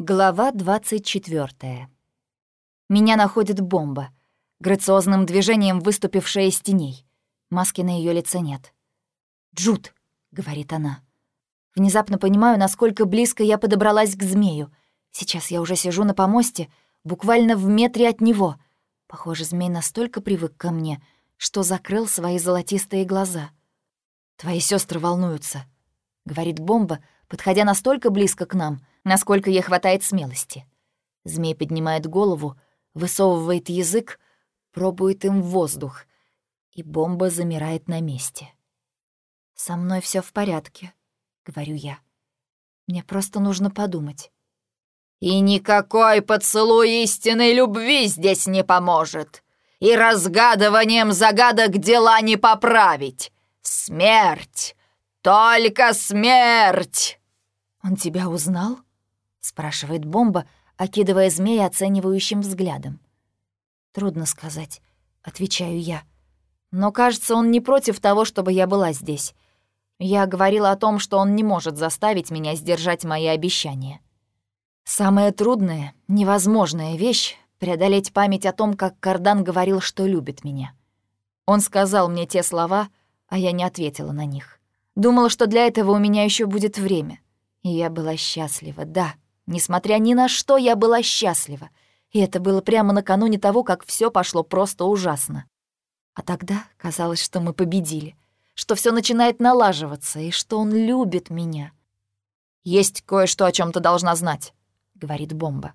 Глава 24. Меня находит бомба, грациозным движением выступившая из теней. Маски на ее лице нет. «Джуд», — говорит она. Внезапно понимаю, насколько близко я подобралась к змею. Сейчас я уже сижу на помосте, буквально в метре от него. Похоже, змей настолько привык ко мне, что закрыл свои золотистые глаза. «Твои сестры волнуются», — говорит бомба, подходя настолько близко к нам — насколько ей хватает смелости. Змей поднимает голову, высовывает язык, пробует им воздух, и бомба замирает на месте. «Со мной все в порядке», — говорю я. «Мне просто нужно подумать». «И никакой поцелуй истинной любви здесь не поможет, и разгадыванием загадок дела не поправить. Смерть! Только смерть!» «Он тебя узнал?» Спрашивает бомба, окидывая змея оценивающим взглядом. Трудно сказать, отвечаю я. Но кажется, он не против того, чтобы я была здесь. Я говорила о том, что он не может заставить меня сдержать мои обещания. Самая трудная, невозможная вещь — преодолеть память о том, как Кардан говорил, что любит меня. Он сказал мне те слова, а я не ответила на них. Думала, что для этого у меня еще будет время. И я была счастлива, да. Несмотря ни на что, я была счастлива. И это было прямо накануне того, как все пошло просто ужасно. А тогда казалось, что мы победили, что все начинает налаживаться и что он любит меня. «Есть кое-что, о чем ты должна знать», — говорит Бомба.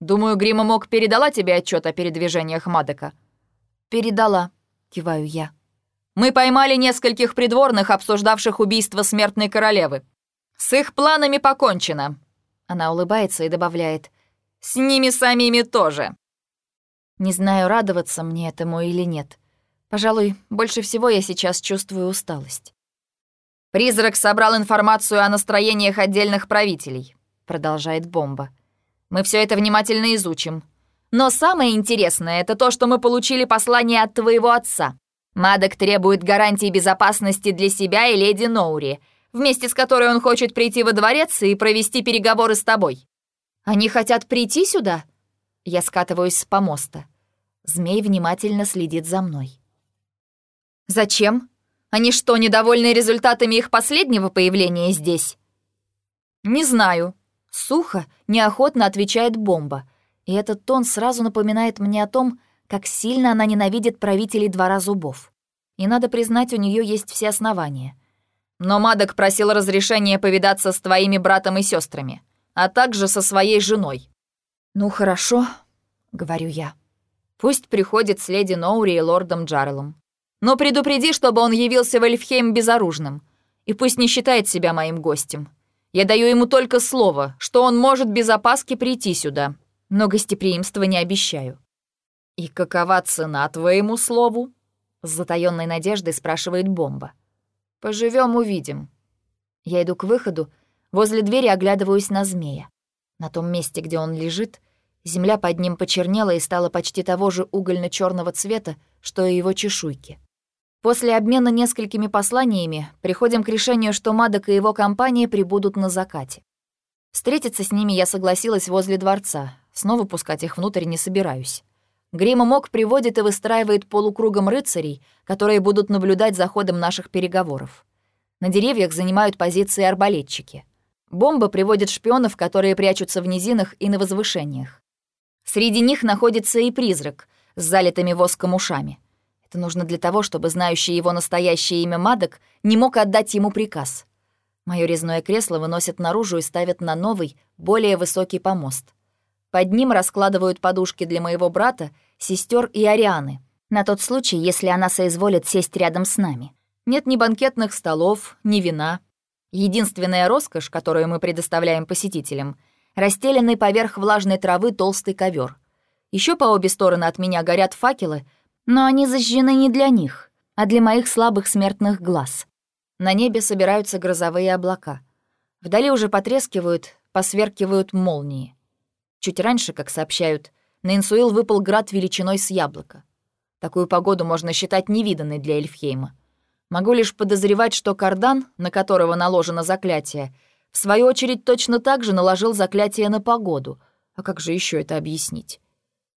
«Думаю, Грима мог передала тебе отчет о передвижениях Мадека». «Передала», — киваю я. «Мы поймали нескольких придворных, обсуждавших убийство смертной королевы. С их планами покончено. Она улыбается и добавляет. «С ними самими тоже». Не знаю, радоваться мне этому или нет. Пожалуй, больше всего я сейчас чувствую усталость. «Призрак собрал информацию о настроениях отдельных правителей», — продолжает Бомба. «Мы все это внимательно изучим. Но самое интересное — это то, что мы получили послание от твоего отца. Мадок требует гарантии безопасности для себя и леди Ноури — вместе с которой он хочет прийти во дворец и провести переговоры с тобой. Они хотят прийти сюда? Я скатываюсь с помоста. Змей внимательно следит за мной. Зачем? Они что, недовольны результатами их последнего появления здесь? Не знаю. Сухо, неохотно отвечает бомба. И этот тон сразу напоминает мне о том, как сильно она ненавидит правителей двора зубов. И надо признать, у нее есть все основания — но Мадок просил разрешения повидаться с твоими братом и сестрами, а также со своей женой». «Ну хорошо», — говорю я. «Пусть приходит с леди Ноури и лордом Джарелом. Но предупреди, чтобы он явился в Эльфхейм безоружным. И пусть не считает себя моим гостем. Я даю ему только слово, что он может без опаски прийти сюда, но гостеприимства не обещаю». «И какова цена твоему слову?» С затаённой надеждой спрашивает Бомба. Поживем, увидим. Я иду к выходу, возле двери оглядываюсь на змея. На том месте, где он лежит, земля под ним почернела и стала почти того же угольно черного цвета, что и его чешуйки. После обмена несколькими посланиями приходим к решению, что Мадок и его компания прибудут на закате. Встретиться с ними я согласилась возле дворца, снова пускать их внутрь не собираюсь. Грима Мок приводит и выстраивает полукругом рыцарей, которые будут наблюдать за ходом наших переговоров. На деревьях занимают позиции арбалетчики. Бомба приводит шпионов, которые прячутся в низинах и на возвышениях. Среди них находится и призрак с залитыми воском ушами. Это нужно для того, чтобы знающий его настоящее имя Мадок не мог отдать ему приказ. Моё резное кресло выносят наружу и ставят на новый, более высокий помост. Под ним раскладывают подушки для моего брата, сестер и Арианы, на тот случай, если она соизволит сесть рядом с нами. Нет ни банкетных столов, ни вина. Единственная роскошь, которую мы предоставляем посетителям, расстеленный поверх влажной травы толстый ковер. Еще по обе стороны от меня горят факелы, но они зажжены не для них, а для моих слабых смертных глаз. На небе собираются грозовые облака. Вдали уже потрескивают, посверкивают молнии. Чуть раньше, как сообщают, на Инсуил выпал град величиной с яблоко. Такую погоду можно считать невиданной для Эльфхейма. Могу лишь подозревать, что кардан, на которого наложено заклятие, в свою очередь, точно так же наложил заклятие на погоду. А как же еще это объяснить?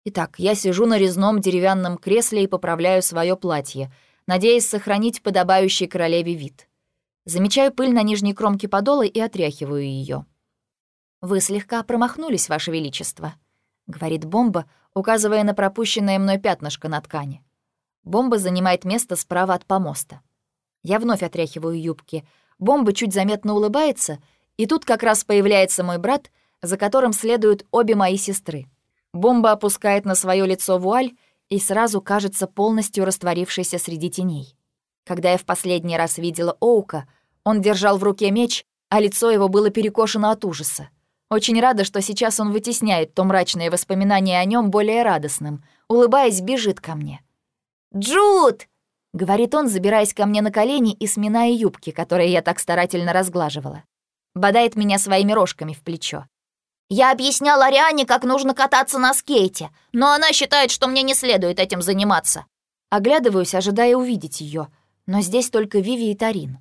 Итак, я сижу на резном деревянном кресле и поправляю свое платье, надеясь сохранить подобающий королеве вид. Замечаю пыль на нижней кромке подола и отряхиваю ее. «Вы слегка промахнулись, Ваше Величество», — говорит бомба, указывая на пропущенное мной пятнышко на ткани. Бомба занимает место справа от помоста. Я вновь отряхиваю юбки. Бомба чуть заметно улыбается, и тут как раз появляется мой брат, за которым следуют обе мои сестры. Бомба опускает на свое лицо вуаль и сразу кажется полностью растворившейся среди теней. Когда я в последний раз видела Оука, он держал в руке меч, а лицо его было перекошено от ужаса. Очень рада, что сейчас он вытесняет то мрачное воспоминание о нем более радостным. Улыбаясь, бежит ко мне. «Джуд!» — говорит он, забираясь ко мне на колени и сминая юбки, которые я так старательно разглаживала. Бодает меня своими рожками в плечо. «Я объяснял Ариане, как нужно кататься на скейте, но она считает, что мне не следует этим заниматься». Оглядываюсь, ожидая увидеть ее, но здесь только Виви и Тарин.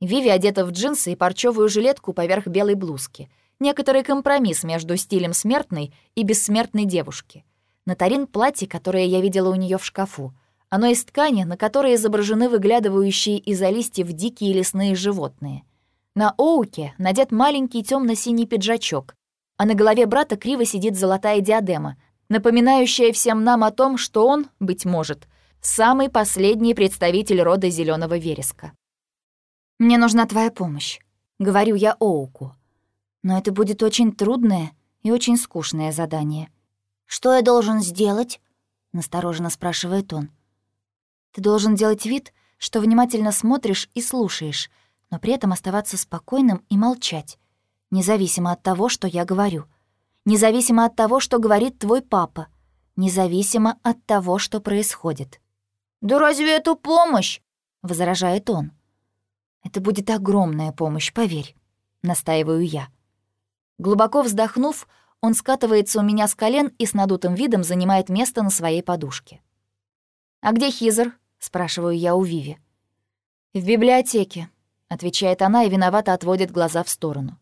Виви одета в джинсы и парчевую жилетку поверх белой блузки. Некоторый компромисс между стилем смертной и бессмертной девушки. На Тарин платье, которое я видела у нее в шкафу — оно из ткани, на которой изображены выглядывающие из-за листьев дикие лесные животные. На Оуке надет маленький темно синий пиджачок, а на голове брата криво сидит золотая диадема, напоминающая всем нам о том, что он, быть может, самый последний представитель рода зеленого вереска. «Мне нужна твоя помощь», — говорю я Оуку. «Но это будет очень трудное и очень скучное задание». «Что я должен сделать?» — настороженно спрашивает он. Ты должен делать вид, что внимательно смотришь и слушаешь, но при этом оставаться спокойным и молчать, независимо от того, что я говорю, независимо от того, что говорит твой папа, независимо от того, что происходит. «Да разве это помощь?» — возражает он. «Это будет огромная помощь, поверь», — настаиваю я. Глубоко вздохнув, он скатывается у меня с колен и с надутым видом занимает место на своей подушке. «А где Хизер?» — спрашиваю я у Виви. «В библиотеке», — отвечает она и виновато отводит глаза в сторону.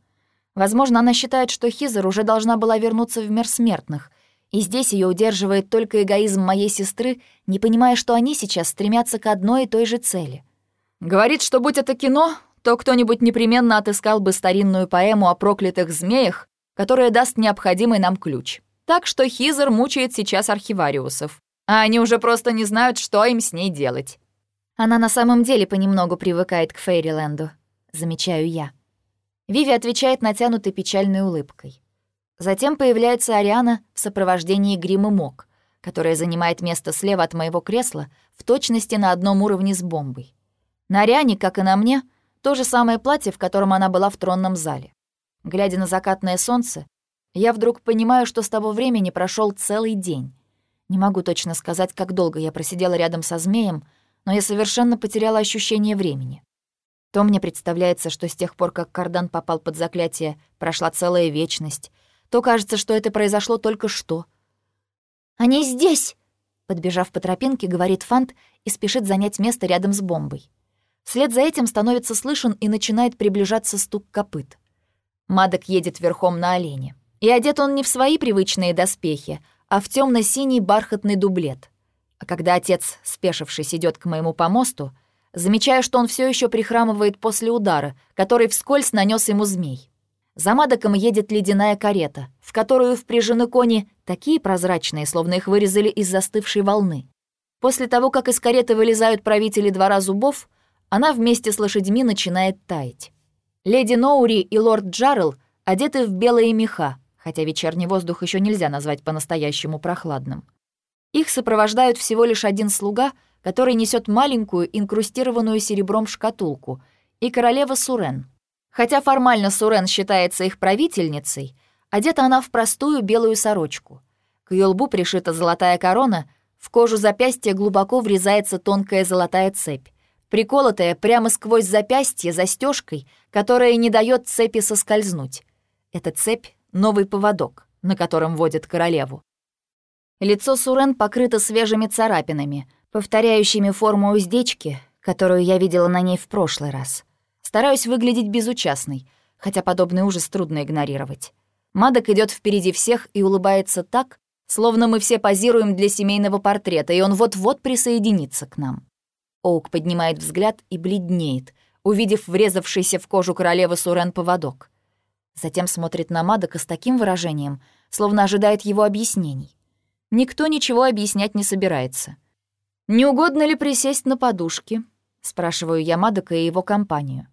Возможно, она считает, что Хизер уже должна была вернуться в мир смертных, и здесь ее удерживает только эгоизм моей сестры, не понимая, что они сейчас стремятся к одной и той же цели. Говорит, что будь это кино, то кто-нибудь непременно отыскал бы старинную поэму о проклятых змеях, которая даст необходимый нам ключ. Так что Хизер мучает сейчас архивариусов а они уже просто не знают, что им с ней делать. Она на самом деле понемногу привыкает к Фейриленду, замечаю я. Виви отвечает натянутой печальной улыбкой. Затем появляется Ариана в сопровождении грима Мок, которая занимает место слева от моего кресла в точности на одном уровне с бомбой. На Ариане, как и на мне, то же самое платье, в котором она была в тронном зале. Глядя на закатное солнце, я вдруг понимаю, что с того времени прошел целый день. Не могу точно сказать, как долго я просидела рядом со змеем, но я совершенно потеряла ощущение времени. То мне представляется, что с тех пор, как кардан попал под заклятие, прошла целая вечность, то кажется, что это произошло только что. «Они здесь!» Подбежав по тропинке, говорит Фант и спешит занять место рядом с бомбой. Вслед за этим становится слышен и начинает приближаться стук копыт. Мадок едет верхом на олене. И одет он не в свои привычные доспехи, а в темно синий бархатный дублет. А когда отец, спешившись, идет к моему помосту, замечаю, что он все еще прихрамывает после удара, который вскользь нанес ему змей. За Мадоком едет ледяная карета, в которую впряжены кони такие прозрачные, словно их вырезали из застывшей волны. После того, как из кареты вылезают правители двора зубов, она вместе с лошадьми начинает таять. Леди Ноури и лорд Джаррелл одеты в белые меха, хотя вечерний воздух еще нельзя назвать по-настоящему прохладным. Их сопровождают всего лишь один слуга, который несет маленькую инкрустированную серебром шкатулку, и королева Сурен. Хотя формально Сурен считается их правительницей, одета она в простую белую сорочку. К ее лбу пришита золотая корона, в кожу запястья глубоко врезается тонкая золотая цепь, приколотая прямо сквозь запястье застежкой, которая не дает цепи соскользнуть. Эта цепь новый поводок, на котором водят королеву. Лицо Сурен покрыто свежими царапинами, повторяющими форму уздечки, которую я видела на ней в прошлый раз. Стараюсь выглядеть безучастной, хотя подобный ужас трудно игнорировать. Мадок идет впереди всех и улыбается так, словно мы все позируем для семейного портрета, и он вот-вот присоединится к нам. Оук поднимает взгляд и бледнеет, увидев врезавшийся в кожу королевы Сурен поводок. Затем смотрит на Мадока с таким выражением, словно ожидает его объяснений. Никто ничего объяснять не собирается. «Не угодно ли присесть на подушке?» — спрашиваю я Мадока и его компанию.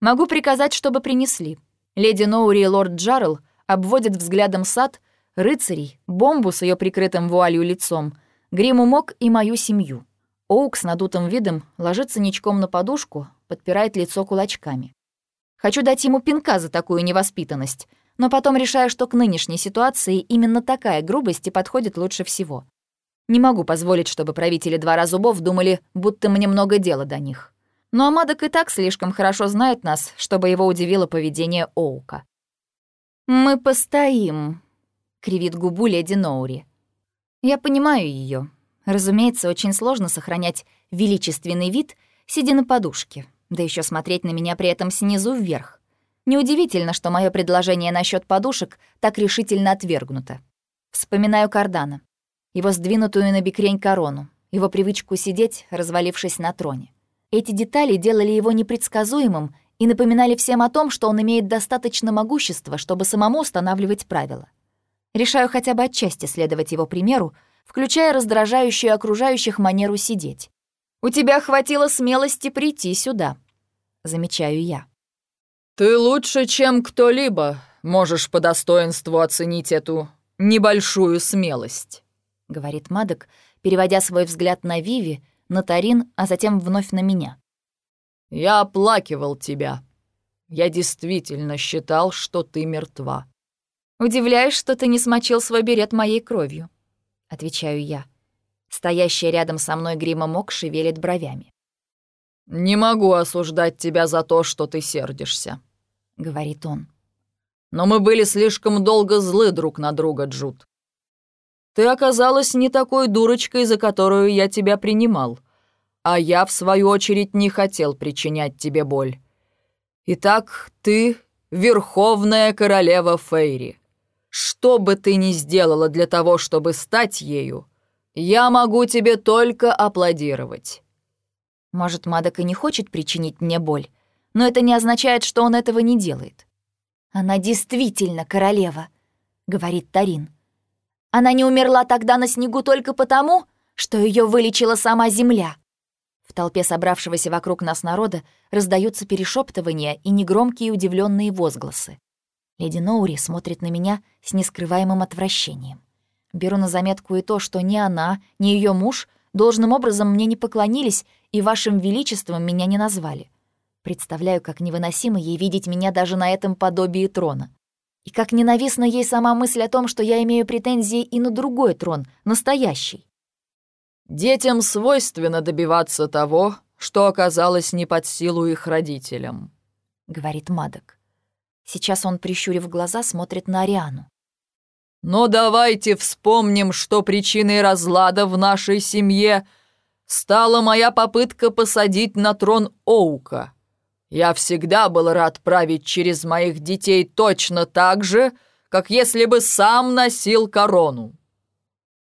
«Могу приказать, чтобы принесли. Леди Ноури и лорд Джарл обводят взглядом сад, рыцарей, бомбу с ее прикрытым вуалью лицом, гриму мок и мою семью. Оук с надутым видом ложится ничком на подушку, подпирает лицо кулачками. Хочу дать ему пинка за такую невоспитанность, но потом решаю, что к нынешней ситуации именно такая грубость и подходит лучше всего. Не могу позволить, чтобы правители двора зубов думали, будто мне много дела до них. Но Амадок и так слишком хорошо знает нас, чтобы его удивило поведение Оука. «Мы постоим», — кривит губу леди Ноури. Я понимаю ее. Разумеется, очень сложно сохранять величественный вид, сидя на подушке, да еще смотреть на меня при этом снизу вверх. Неудивительно, что мое предложение насчет подушек так решительно отвергнуто. Вспоминаю Кардана, его сдвинутую на бикрень корону, его привычку сидеть, развалившись на троне. Эти детали делали его непредсказуемым и напоминали всем о том, что он имеет достаточно могущества, чтобы самому устанавливать правила. Решаю хотя бы отчасти следовать его примеру, включая раздражающую окружающих манеру сидеть. «У тебя хватило смелости прийти сюда», — замечаю я. «Ты лучше, чем кто-либо, можешь по достоинству оценить эту небольшую смелость», — говорит Мадок, переводя свой взгляд на Виви, на Тарин, а затем вновь на меня. «Я оплакивал тебя. Я действительно считал, что ты мертва. «Удивляюсь, что ты не смочил свой берет моей кровью», — отвечаю я. Стоящая рядом со мной грима Мок шевелит бровями. «Не могу осуждать тебя за то, что ты сердишься», — говорит он. «Но мы были слишком долго злы друг на друга, Джуд. Ты оказалась не такой дурочкой, за которую я тебя принимал, а я, в свою очередь, не хотел причинять тебе боль. Итак, ты — Верховная Королева Фейри. Что бы ты ни сделала для того, чтобы стать ею, я могу тебе только аплодировать». Может, Мадок и не хочет причинить мне боль, но это не означает, что он этого не делает. «Она действительно королева», — говорит Тарин. «Она не умерла тогда на снегу только потому, что ее вылечила сама земля». В толпе собравшегося вокруг нас народа раздаются перешептывания и негромкие удивленные возгласы. Леди Ноури смотрит на меня с нескрываемым отвращением. Беру на заметку и то, что ни она, ни ее муж должным образом мне не поклонились и вашим величеством меня не назвали. Представляю, как невыносимо ей видеть меня даже на этом подобии трона. И как ненавистна ей сама мысль о том, что я имею претензии и на другой трон, настоящий. «Детям свойственно добиваться того, что оказалось не под силу их родителям», — говорит Мадок. Сейчас он, прищурив глаза, смотрит на Ариану. «Но давайте вспомним, что причиной разлада в нашей семье стала моя попытка посадить на трон Оука. Я всегда был рад править через моих детей точно так же, как если бы сам носил корону».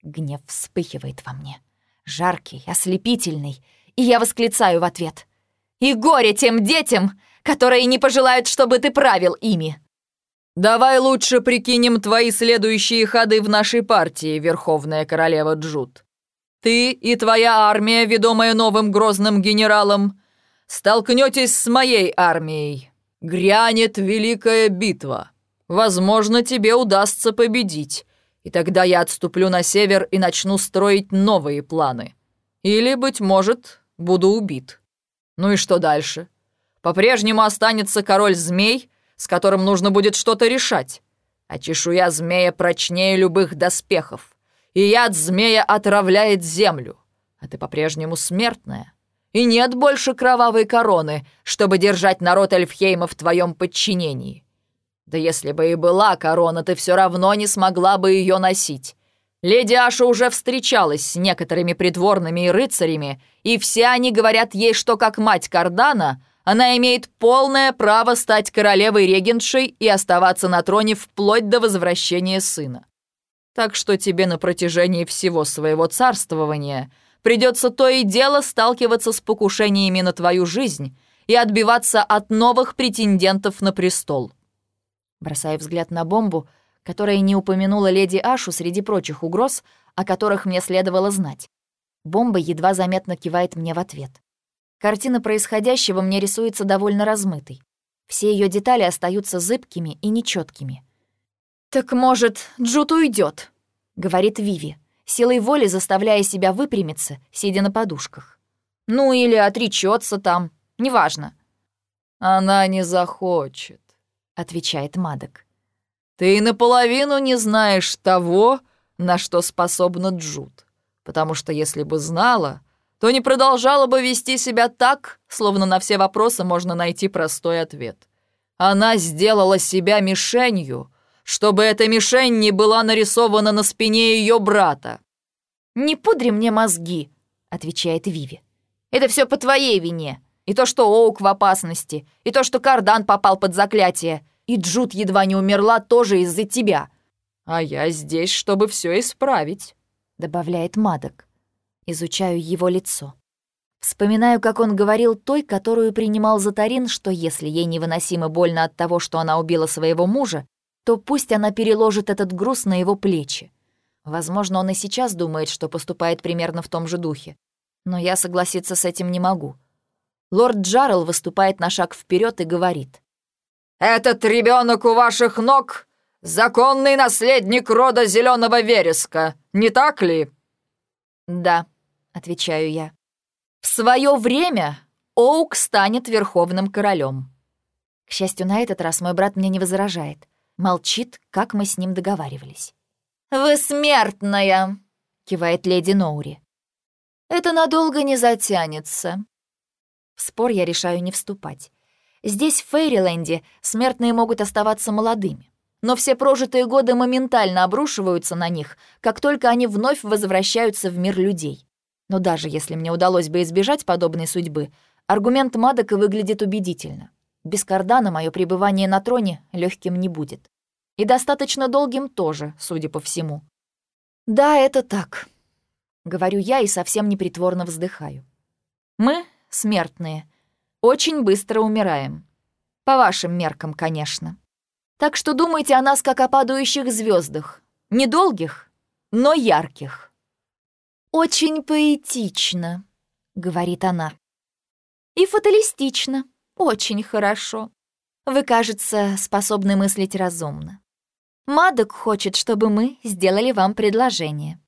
Гнев вспыхивает во мне, жаркий, ослепительный, и я восклицаю в ответ. «И горе тем детям, которые не пожелают, чтобы ты правил ими». «Давай лучше прикинем твои следующие ходы в нашей партии, Верховная Королева Джуд. Ты и твоя армия, ведомая новым грозным генералом, столкнетесь с моей армией. Грянет великая битва. Возможно, тебе удастся победить, и тогда я отступлю на север и начну строить новые планы. Или, быть может, буду убит. Ну и что дальше? По-прежнему останется король-змей, с которым нужно будет что-то решать. А чешуя змея прочнее любых доспехов. И яд змея отравляет землю. А ты по-прежнему смертная. И нет больше кровавой короны, чтобы держать народ Эльфхейма в твоем подчинении. Да если бы и была корона, ты все равно не смогла бы ее носить. Леди Аша уже встречалась с некоторыми придворными и рыцарями, и все они говорят ей, что как мать Кардана — она имеет полное право стать королевой-регентшей и оставаться на троне вплоть до возвращения сына. Так что тебе на протяжении всего своего царствования придется то и дело сталкиваться с покушениями на твою жизнь и отбиваться от новых претендентов на престол. Бросая взгляд на бомбу, которая не упомянула леди Ашу среди прочих угроз, о которых мне следовало знать. Бомба едва заметно кивает мне в ответ. Картина происходящего мне рисуется довольно размытой. Все ее детали остаются зыбкими и нечеткими. «Так, может, Джут уйдет, говорит Виви, силой воли заставляя себя выпрямиться, сидя на подушках. «Ну или отречется там, неважно». «Она не захочет», — отвечает Мадок. «Ты наполовину не знаешь того, на что способна Джуд, потому что если бы знала, то не продолжала бы вести себя так, словно на все вопросы можно найти простой ответ. Она сделала себя мишенью, чтобы эта мишень не была нарисована на спине ее брата. «Не пудри мне мозги», — отвечает Виви. «Это все по твоей вине. И то, что Оук в опасности, и то, что Кардан попал под заклятие, и Джуд едва не умерла тоже из-за тебя». «А я здесь, чтобы все исправить», — добавляет Мадок. Изучаю его лицо. Вспоминаю, как он говорил той, которую принимал за Тарин, что если ей невыносимо больно от того, что она убила своего мужа, то пусть она переложит этот груз на его плечи. Возможно, он и сейчас думает, что поступает примерно в том же духе. Но я согласиться с этим не могу. Лорд Джарл выступает на шаг вперед и говорит. «Этот ребенок у ваших ног — законный наследник рода Зеленого Вереска, не так ли?» «Да», — отвечаю я. «В свое время Оук станет верховным королем. К счастью, на этот раз мой брат мне не возражает. Молчит, как мы с ним договаривались. «Вы смертная!» — кивает леди Ноури. «Это надолго не затянется». В спор я решаю не вступать. Здесь, в Фейриленде, смертные могут оставаться молодыми. Но все прожитые годы моментально обрушиваются на них, как только они вновь возвращаются в мир людей. Но даже если мне удалось бы избежать подобной судьбы, аргумент Мадока выглядит убедительно. Без кардана мое пребывание на троне легким не будет. И достаточно долгим тоже, судя по всему. Да, это так. Говорю я и совсем непритворно вздыхаю. Мы, смертные, очень быстро умираем. По вашим меркам, конечно. Так что думайте о нас как о падающих звездах, Недолгих, но ярких. «Очень поэтично», — говорит она. «И фаталистично. Очень хорошо. Вы, кажется, способны мыслить разумно. Мадок хочет, чтобы мы сделали вам предложение.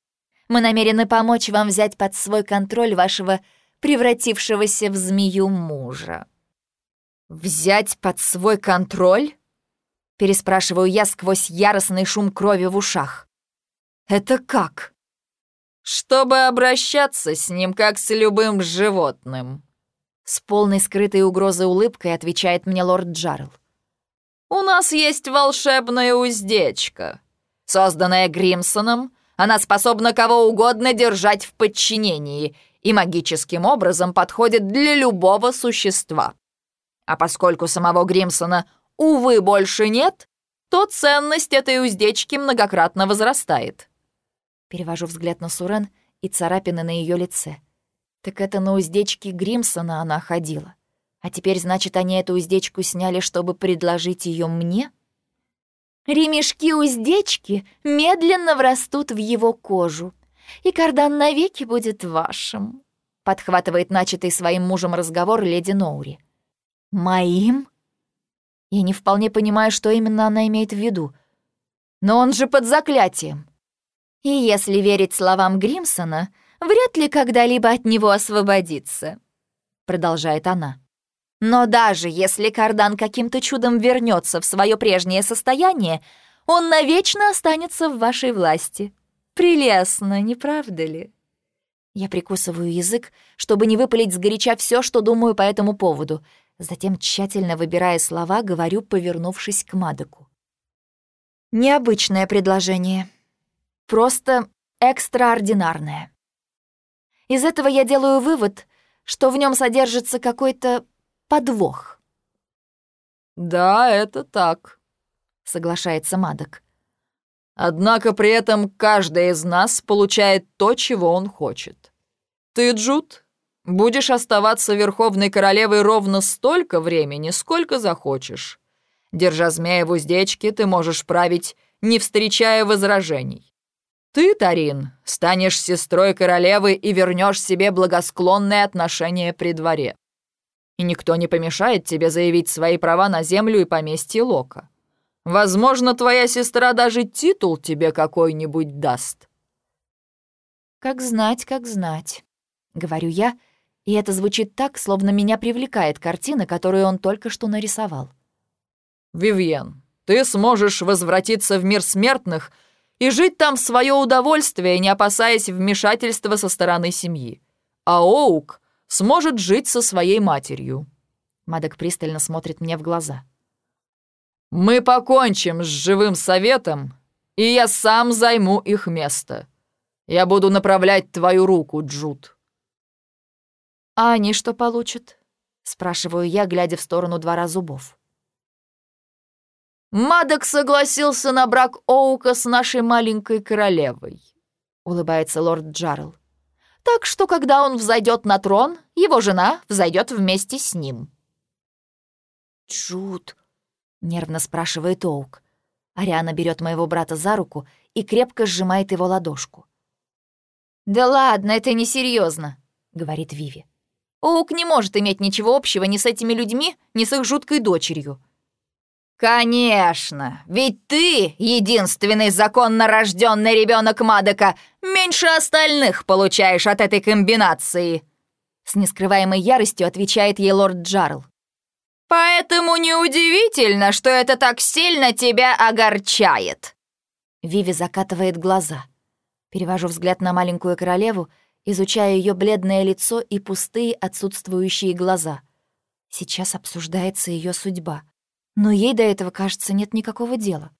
Мы намерены помочь вам взять под свой контроль вашего превратившегося в змею мужа». «Взять под свой контроль?» Переспрашиваю я сквозь яростный шум крови в ушах. «Это как?» «Чтобы обращаться с ним, как с любым животным», с полной скрытой угрозой улыбкой отвечает мне лорд Джарл. «У нас есть волшебная уздечка. Созданная Гримсоном, она способна кого угодно держать в подчинении и магическим образом подходит для любого существа. А поскольку самого Гримсона, увы, больше нет, то ценность этой уздечки многократно возрастает». Перевожу взгляд на Сурен и царапины на ее лице. Так это на уздечке Гримсона она ходила. А теперь, значит, они эту уздечку сняли, чтобы предложить ее мне? Ремешки уздечки медленно врастут в его кожу, и кардан навеки будет вашим, подхватывает начатый своим мужем разговор леди Ноури. Моим? Я не вполне понимаю, что именно она имеет в виду. Но он же под заклятием. И если верить словам Гримсона, вряд ли когда-либо от него освободиться», — продолжает она. «Но даже если Кардан каким-то чудом вернется в свое прежнее состояние, он навечно останется в вашей власти. Прелестно, не правда ли?» Я прикусываю язык, чтобы не выпалить сгоряча все, что думаю по этому поводу. Затем, тщательно выбирая слова, говорю, повернувшись к Мадоку. «Необычное предложение. Просто экстраординарное. Из этого я делаю вывод, что в нем содержится какой-то подвох. «Да, это так», — соглашается Мадок. «Однако при этом каждый из нас получает то, чего он хочет. Ты, Джуд, будешь оставаться Верховной Королевой ровно столько времени, сколько захочешь. Держа змея в уздечке, ты можешь править, не встречая возражений. Ты, Тарин, станешь сестрой королевы и вернешь себе благосклонное отношение при дворе. И никто не помешает тебе заявить свои права на землю и поместье Лока. Возможно, твоя сестра даже титул тебе какой-нибудь даст». «Как знать, как знать», — говорю я, и это звучит так, словно меня привлекает картина, которую он только что нарисовал. «Вивьен, ты сможешь возвратиться в мир смертных — и жить там в свое удовольствие, не опасаясь вмешательства со стороны семьи. А Оук сможет жить со своей матерью». Мадок пристально смотрит мне в глаза. «Мы покончим с живым советом, и я сам займу их место. Я буду направлять твою руку, Джуд». «А они что получат?» — спрашиваю я, глядя в сторону двора зубов. Мадок согласился на брак Оука с нашей маленькой королевой», — улыбается лорд Джарл. «Так что, когда он взойдет на трон, его жена взойдет вместе с ним». «Джуд», — нервно спрашивает Оук. Ариана берет моего брата за руку и крепко сжимает его ладошку. «Да ладно, это несерьезно», — говорит Виви. «Оук не может иметь ничего общего ни с этими людьми, ни с их жуткой дочерью. «Конечно! Ведь ты, единственный законно рожденный ребенок Мадока, меньше остальных получаешь от этой комбинации!» С нескрываемой яростью отвечает ей лорд Джарл. «Поэтому неудивительно, что это так сильно тебя огорчает!» Виви закатывает глаза. Перевожу взгляд на маленькую королеву, изучая ее бледное лицо и пустые отсутствующие глаза. Сейчас обсуждается ее судьба — но ей до этого, кажется, нет никакого дела.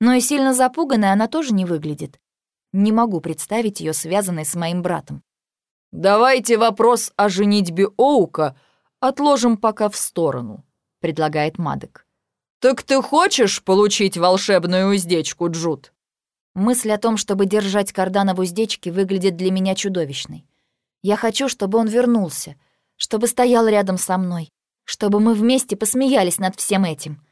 Но и сильно запуганной она тоже не выглядит. Не могу представить ее связанной с моим братом. «Давайте вопрос о женитьбе Оука отложим пока в сторону», — предлагает Мадек. «Так ты хочешь получить волшебную уздечку, Джуд?» Мысль о том, чтобы держать кардана в уздечке, выглядит для меня чудовищной. Я хочу, чтобы он вернулся, чтобы стоял рядом со мной, чтобы мы вместе посмеялись над всем этим.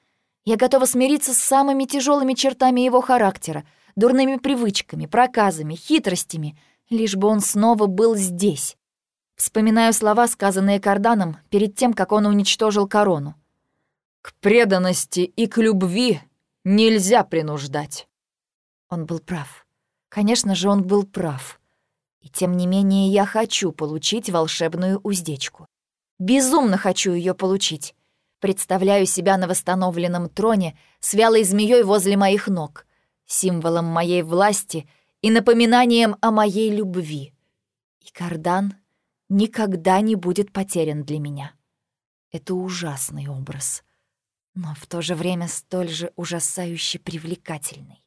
Я готова смириться с самыми тяжелыми чертами его характера, дурными привычками, проказами, хитростями, лишь бы он снова был здесь. Вспоминаю слова, сказанные Карданом перед тем, как он уничтожил корону. «К преданности и к любви нельзя принуждать». Он был прав. Конечно же, он был прав. И тем не менее я хочу получить волшебную уздечку. Безумно хочу ее получить. Представляю себя на восстановленном троне с вялой змеей возле моих ног, символом моей власти и напоминанием о моей любви. И кардан никогда не будет потерян для меня. Это ужасный образ, но в то же время столь же ужасающе привлекательный.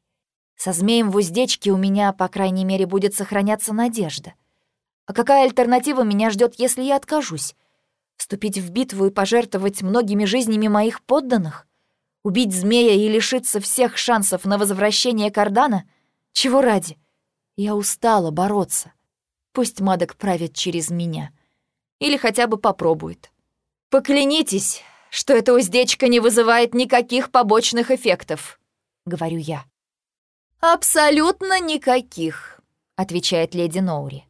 Со змеем в уздечке у меня, по крайней мере, будет сохраняться надежда. А какая альтернатива меня ждет, если я откажусь? Вступить в битву и пожертвовать многими жизнями моих подданных? Убить змея и лишиться всех шансов на возвращение Кардана? Чего ради? Я устала бороться. Пусть Мадок правит через меня. Или хотя бы попробует. «Поклянитесь, что эта уздечка не вызывает никаких побочных эффектов», — говорю я. «Абсолютно никаких», — отвечает леди Ноури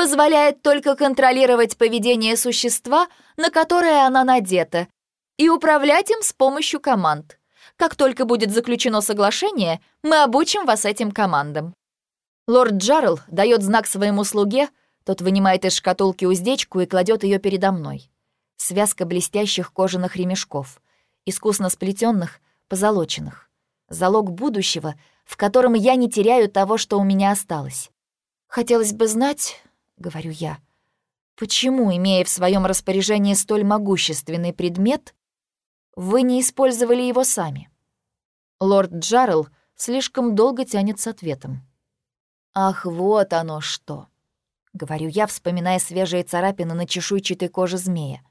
позволяет только контролировать поведение существа, на которое она надета, и управлять им с помощью команд. Как только будет заключено соглашение, мы обучим вас этим командам. Лорд Джарл дает знак своему слуге, тот вынимает из шкатулки уздечку и кладет ее передо мной. Связка блестящих кожаных ремешков, искусно сплетенных, позолоченных. Залог будущего, в котором я не теряю того, что у меня осталось. Хотелось бы знать, говорю я. Почему, имея в своем распоряжении столь могущественный предмет, вы не использовали его сами? Лорд Джарл слишком долго тянет с ответом. Ах, вот оно что, говорю я, вспоминая свежие царапины на чешуйчатой коже змея.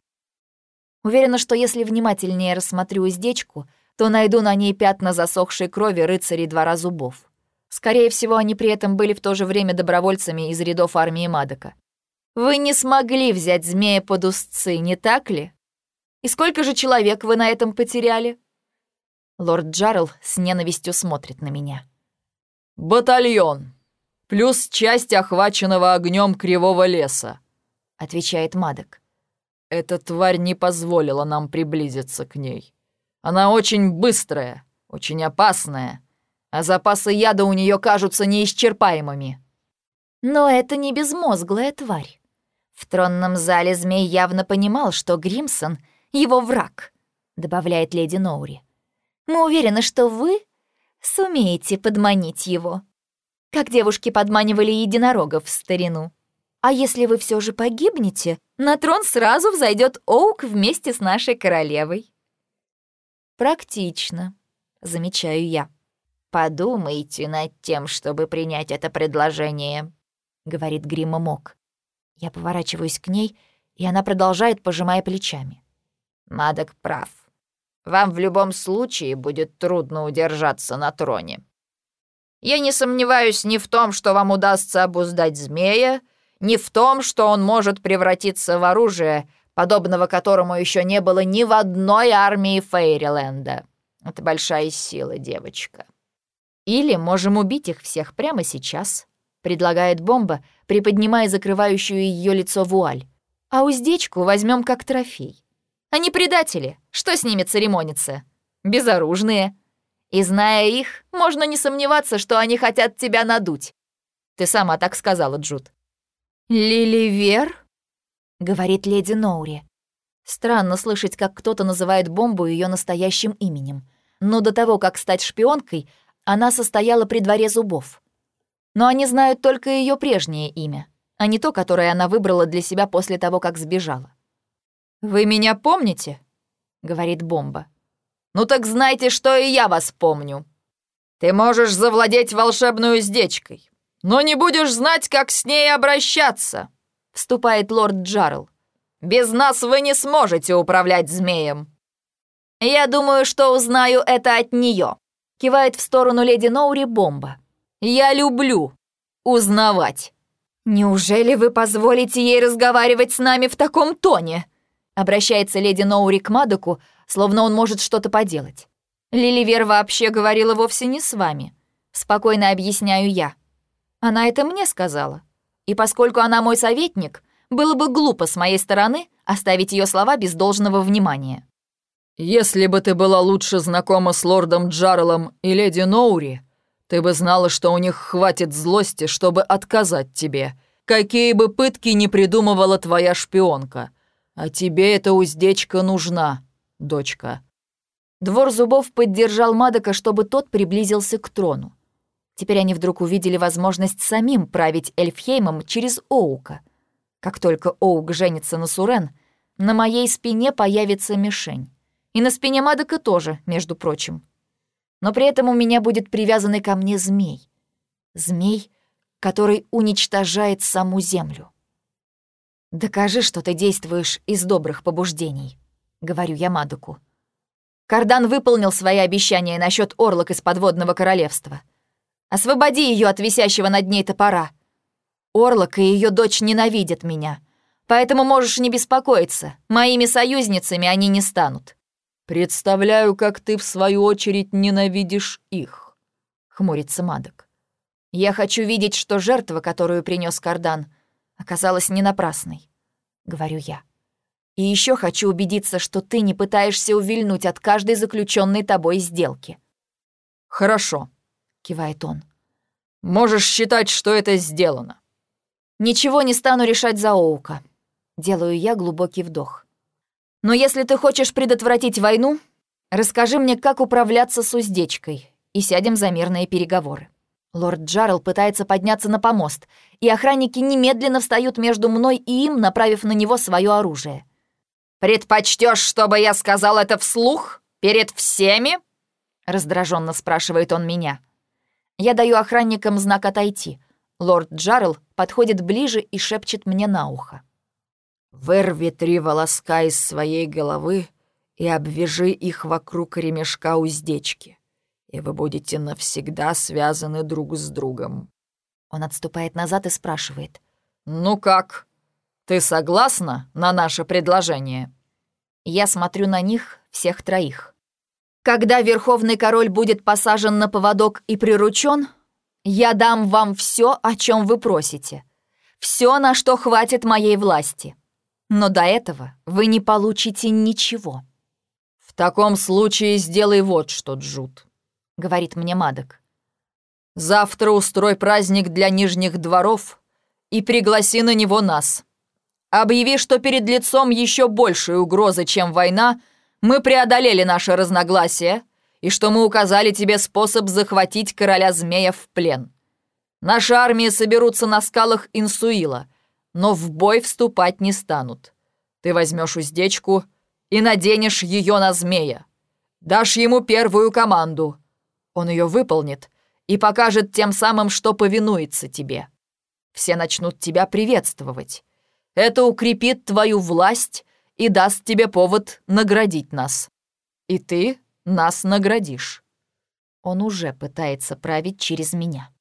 Уверена, что если внимательнее рассмотрю уздечку, то найду на ней пятна засохшей крови рыцарей двора зубов. Скорее всего, они при этом были в то же время добровольцами из рядов армии Мадока. Вы не смогли взять змея под узцы, не так ли? И сколько же человек вы на этом потеряли? Лорд Джарл с ненавистью смотрит на меня. «Батальон, плюс часть охваченного огнем кривого леса», — отвечает Мадок. Эта тварь не позволила нам приблизиться к ней. Она очень быстрая, очень опасная, а запасы яда у нее кажутся неисчерпаемыми. Но это не безмозглая тварь. В тронном зале змей явно понимал, что Гримсон — его враг, добавляет леди Ноури. Мы уверены, что вы сумеете подманить его, как девушки подманивали единорогов в старину. А если вы все же погибнете, на трон сразу взойдет Оук вместе с нашей королевой. Практично, замечаю я. Подумайте над тем, чтобы принять это предложение, говорит Грима Мок. Я поворачиваюсь к ней, и она продолжает, пожимая плечами. Мадок прав. Вам в любом случае будет трудно удержаться на троне. Я не сомневаюсь ни в том, что вам удастся обуздать змея, не в том, что он может превратиться в оружие, подобного которому еще не было ни в одной армии Фейриленда. Это большая сила, девочка. Или можем убить их всех прямо сейчас, предлагает бомба, приподнимая закрывающую ее лицо вуаль. А уздечку возьмем как трофей. Они предатели, что с ними церемониться? Безоружные. И зная их, можно не сомневаться, что они хотят тебя надуть. Ты сама так сказала, Джуд. «Лиливер?» — говорит леди Ноури. Странно слышать, как кто-то называет бомбу ее настоящим именем. Но до того, как стать шпионкой, она состояла при дворе зубов. Но они знают только ее прежнее имя, а не то, которое она выбрала для себя после того, как сбежала. «Вы меня помните?» — говорит бомба. «Ну так знайте, что и я вас помню. Ты можешь завладеть волшебной уздечкой, но не будешь знать, как с ней обращаться», — вступает лорд Джарл. «Без нас вы не сможете управлять змеем». «Я думаю, что узнаю это от нее», — кивает в сторону леди Ноури бомба. «Я люблю узнавать». «Неужели вы позволите ей разговаривать с нами в таком тоне?» Обращается леди Ноури к Мадоку, словно он может что-то поделать. «Лиливер вообще говорила вовсе не с вами», — спокойно объясняю я. Она это мне сказала. И поскольку она мой советник, было бы глупо с моей стороны оставить ее слова без должного внимания. «Если бы ты была лучше знакома с лордом Джарлом и леди Ноури, ты бы знала, что у них хватит злости, чтобы отказать тебе, какие бы пытки не придумывала твоя шпионка. А тебе эта уздечка нужна, дочка». Двор зубов поддержал Мадока, чтобы тот приблизился к трону. Теперь они вдруг увидели возможность самим править Эльфхеймом через Оука. Как только Оук женится на Сурен, на моей спине появится мишень. И на спине Мадока тоже, между прочим. Но при этом у меня будет привязанный ко мне змей. Змей, который уничтожает саму землю. «Докажи, что ты действуешь из добрых побуждений», — говорю я Мадоку. Кардан выполнил свои обещания насчет орлок из подводного королевства — Освободи ее от висящего над ней топора. Орлок и ее дочь ненавидят меня, поэтому можешь не беспокоиться, моими союзницами они не станут». «Представляю, как ты, в свою очередь, ненавидишь их», — хмурится Мадок. «Я хочу видеть, что жертва, которую принес Кардан, оказалась не напрасной», — говорю я. «И еще хочу убедиться, что ты не пытаешься увильнуть от каждой заключенной тобой сделки». «Хорошо», — кивает он. «Можешь считать, что это сделано». «Ничего не стану решать за Оука». Делаю я глубокий вдох. «Но если ты хочешь предотвратить войну, расскажи мне, как управляться с уздечкой, и сядем за мирные переговоры». Лорд Джарл пытается подняться на помост, и охранники немедленно встают между мной и им, направив на него свое оружие. «Предпочтешь, чтобы я сказал это вслух? Перед всеми?» раздраженно спрашивает он меня. Я даю охранникам знак отойти. Лорд Джарл подходит ближе и шепчет мне на ухо. Вырви три волоска из своей головы и обвяжи их вокруг ремешка уздечки, и вы будете навсегда связаны друг с другом». Он отступает назад и спрашивает. «Ну как? Ты согласна на наше предложение?» Я смотрю на них, всех троих. Когда Верховный Король будет посажен на поводок и приручен, я дам вам все, о чем вы просите. Все, на что хватит моей власти. Но до этого вы не получите ничего. «В таком случае сделай вот что, Джуд», — говорит мне Мадок. «Завтра устрой праздник для Нижних дворов и пригласи на него нас. Объяви, что перед лицом еще большей угрозы, чем война, мы преодолели наши разногласия и что мы указали тебе способ захватить короля змея в плен. Наши армии соберутся на скалах Инсуила, но в бой вступать не станут. Ты возьмешь уздечку и наденешь ее на змея. Дашь ему первую команду. Он ее выполнит и покажет тем самым, что повинуется тебе. Все начнут тебя приветствовать. Это укрепит твою власть и даст тебе повод наградить нас. И ты нас наградишь. Он уже пытается править через меня.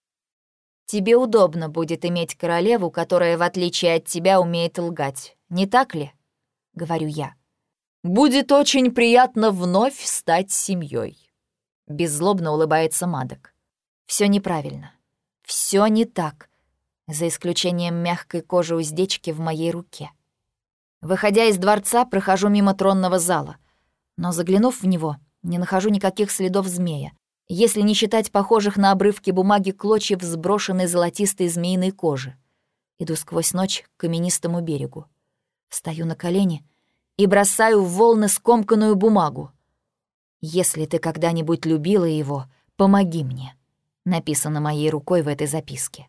Тебе удобно будет иметь королеву, которая, в отличие от тебя, умеет лгать, не так ли? Говорю я. Будет очень приятно вновь стать семьей. Беззлобно улыбается Мадок. Все неправильно. Все не так, за исключением мягкой кожи уздечки в моей руке. Выходя из дворца, прохожу мимо тронного зала, но, заглянув в него, не нахожу никаких следов змея, если не считать похожих на обрывки бумаги клочьев сброшенной золотистой змеиной кожи. Иду сквозь ночь к каменистому берегу. Встаю на колени и бросаю в волны скомканную бумагу. «Если ты когда-нибудь любила его, помоги мне», написано моей рукой в этой записке.